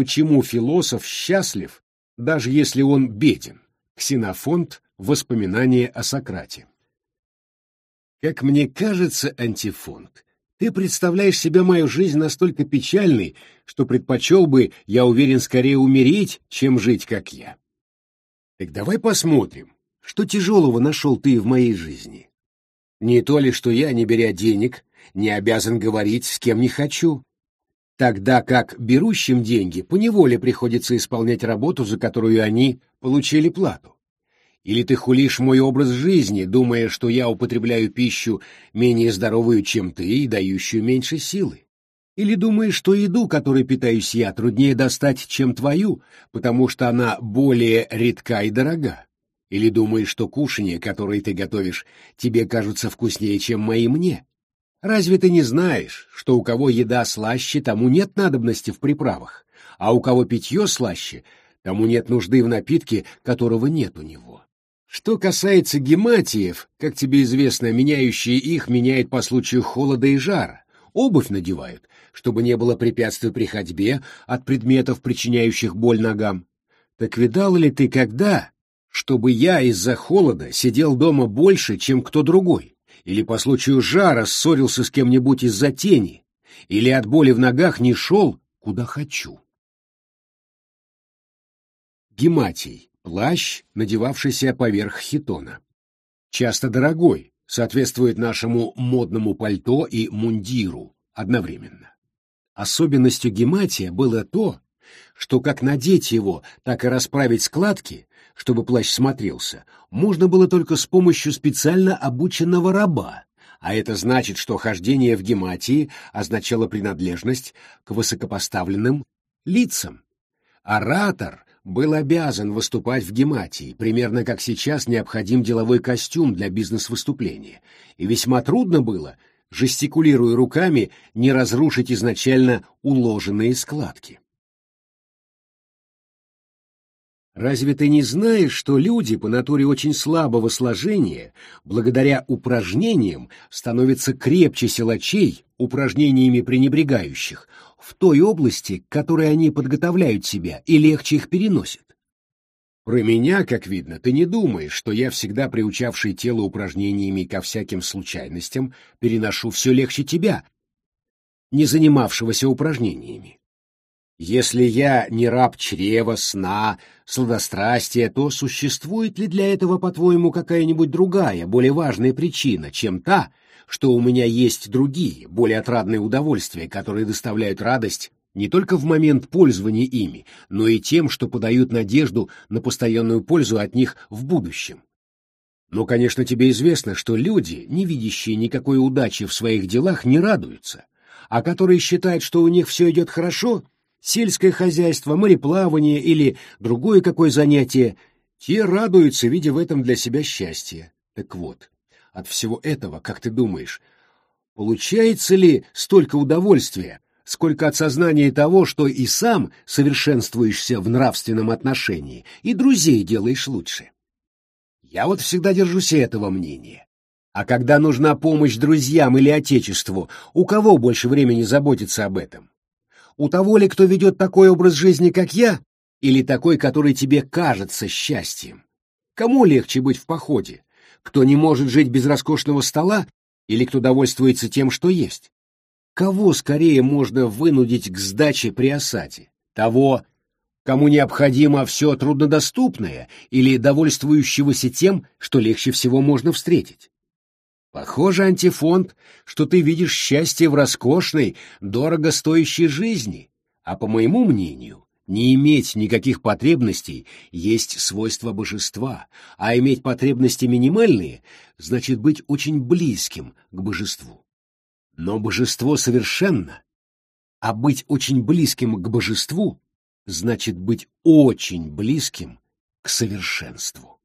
почему философ счастлив, даже если он беден. Ксенофонт «Воспоминания о Сократе». Как мне кажется, антифонт, ты представляешь себе мою жизнь настолько печальной, что предпочел бы, я уверен, скорее умереть, чем жить, как я. Так давай посмотрим, что тяжелого нашел ты в моей жизни. Не то ли, что я, не беря денег, не обязан говорить, с кем не хочу, тогда как берущим деньги поневоле приходится исполнять работу, за которую они получили плату. Или ты хулишь мой образ жизни, думая, что я употребляю пищу менее здоровую, чем ты, и дающую меньше силы? Или думаешь, что еду, которой питаюсь я, труднее достать, чем твою, потому что она более редка и дорога? Или думаешь, что кушанье, которое ты готовишь, тебе кажутся вкуснее, чем мои мне? Разве ты не знаешь, что у кого еда слаще, тому нет надобности в приправах, а у кого питье слаще, тому нет нужды в напитке, которого нет у него? Что касается гематиев, как тебе известно, меняющие их меняет по случаю холода и жара. Обувь надевают, чтобы не было препятствий при ходьбе от предметов, причиняющих боль ногам. Так видал ли ты когда, чтобы я из-за холода сидел дома больше, чем кто другой, или по случаю жара ссорился с кем-нибудь из-за тени, или от боли в ногах не шел, куда хочу? Гематий Плащ, надевавшийся поверх хитона. Часто дорогой, соответствует нашему модному пальто и мундиру одновременно. Особенностью гематия было то, что как надеть его, так и расправить складки, чтобы плащ смотрелся, можно было только с помощью специально обученного раба, а это значит, что хождение в гематии означало принадлежность к высокопоставленным лицам. Оратор был обязан выступать в гематии, примерно как сейчас необходим деловой костюм для бизнес-выступления, и весьма трудно было, жестикулируя руками, не разрушить изначально уложенные складки. Разве ты не знаешь, что люди по натуре очень слабого сложения, благодаря упражнениям, становятся крепче силачей, упражнениями пренебрегающих, в той области, к которой они подготовляют себя, и легче их переносят? Про меня, как видно, ты не думаешь, что я, всегда приучавший тело упражнениями ко всяким случайностям, переношу все легче тебя, не занимавшегося упражнениями. Если я не раб чрева, сна, сладострастия, то существует ли для этого, по-твоему, какая-нибудь другая, более важная причина, чем та, что у меня есть другие, более отрадные удовольствия, которые доставляют радость не только в момент пользования ими, но и тем, что подают надежду на постоянную пользу от них в будущем? Но, конечно, тебе известно, что люди, не видящие никакой удачи в своих делах, не радуются, а которые считают, что у них все идет хорошо — сельское хозяйство, мореплавание или другое какое занятие, те радуются, видя в этом для себя счастье. Так вот, от всего этого, как ты думаешь, получается ли столько удовольствия, сколько от сознания того, что и сам совершенствуешься в нравственном отношении, и друзей делаешь лучше? Я вот всегда держусь этого мнения. А когда нужна помощь друзьям или отечеству, у кого больше времени заботиться об этом? У того ли, кто ведет такой образ жизни, как я, или такой, который тебе кажется счастьем? Кому легче быть в походе? Кто не может жить без роскошного стола, или кто довольствуется тем, что есть? Кого скорее можно вынудить к сдаче при осаде? Того, кому необходимо все труднодоступное, или довольствующегося тем, что легче всего можно встретить? Похоже, антифонд, что ты видишь счастье в роскошной, дорого стоящей жизни, а по моему мнению, не иметь никаких потребностей есть свойство божества, а иметь потребности минимальные значит быть очень близким к божеству. Но божество совершенно, а быть очень близким к божеству значит быть очень близким к совершенству.